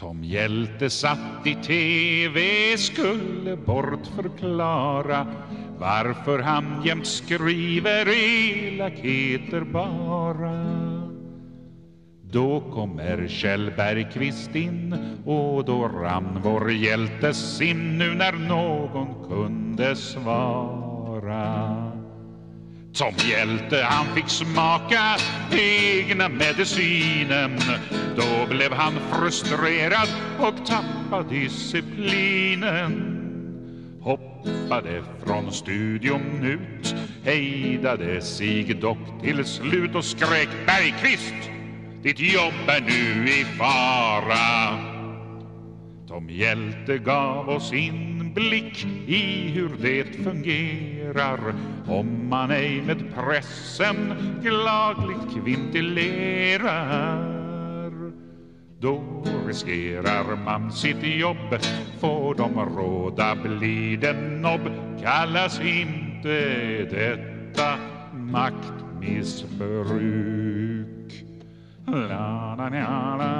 Tom Hjälte satt i TV skulle bortförklara varför han jämt skriver elakheter bara. Då kommer Kjell Bergqvist in och då rann vår hjältes sim nu när någon kunde svara. Som hjälte han fick smaka egna medicinen. Då blev han frustrerad och tappade disciplinen. Hoppade från studion ut Hejdade sig dock till slut och skrek Bergqvist, ditt jobb är nu i fara. Tom Hjälte gav oss in inblick i hur det fungerar om man ej med pressen glagligt kvintilerar. Då riskerar man sitt jobb, får de råda blir det nobb. Kallas inte detta maktmissbruk? La, la, la, la, la,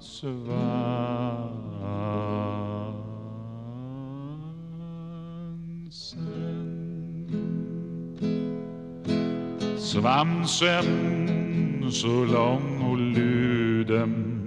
svansen. Svansen så lång och luden.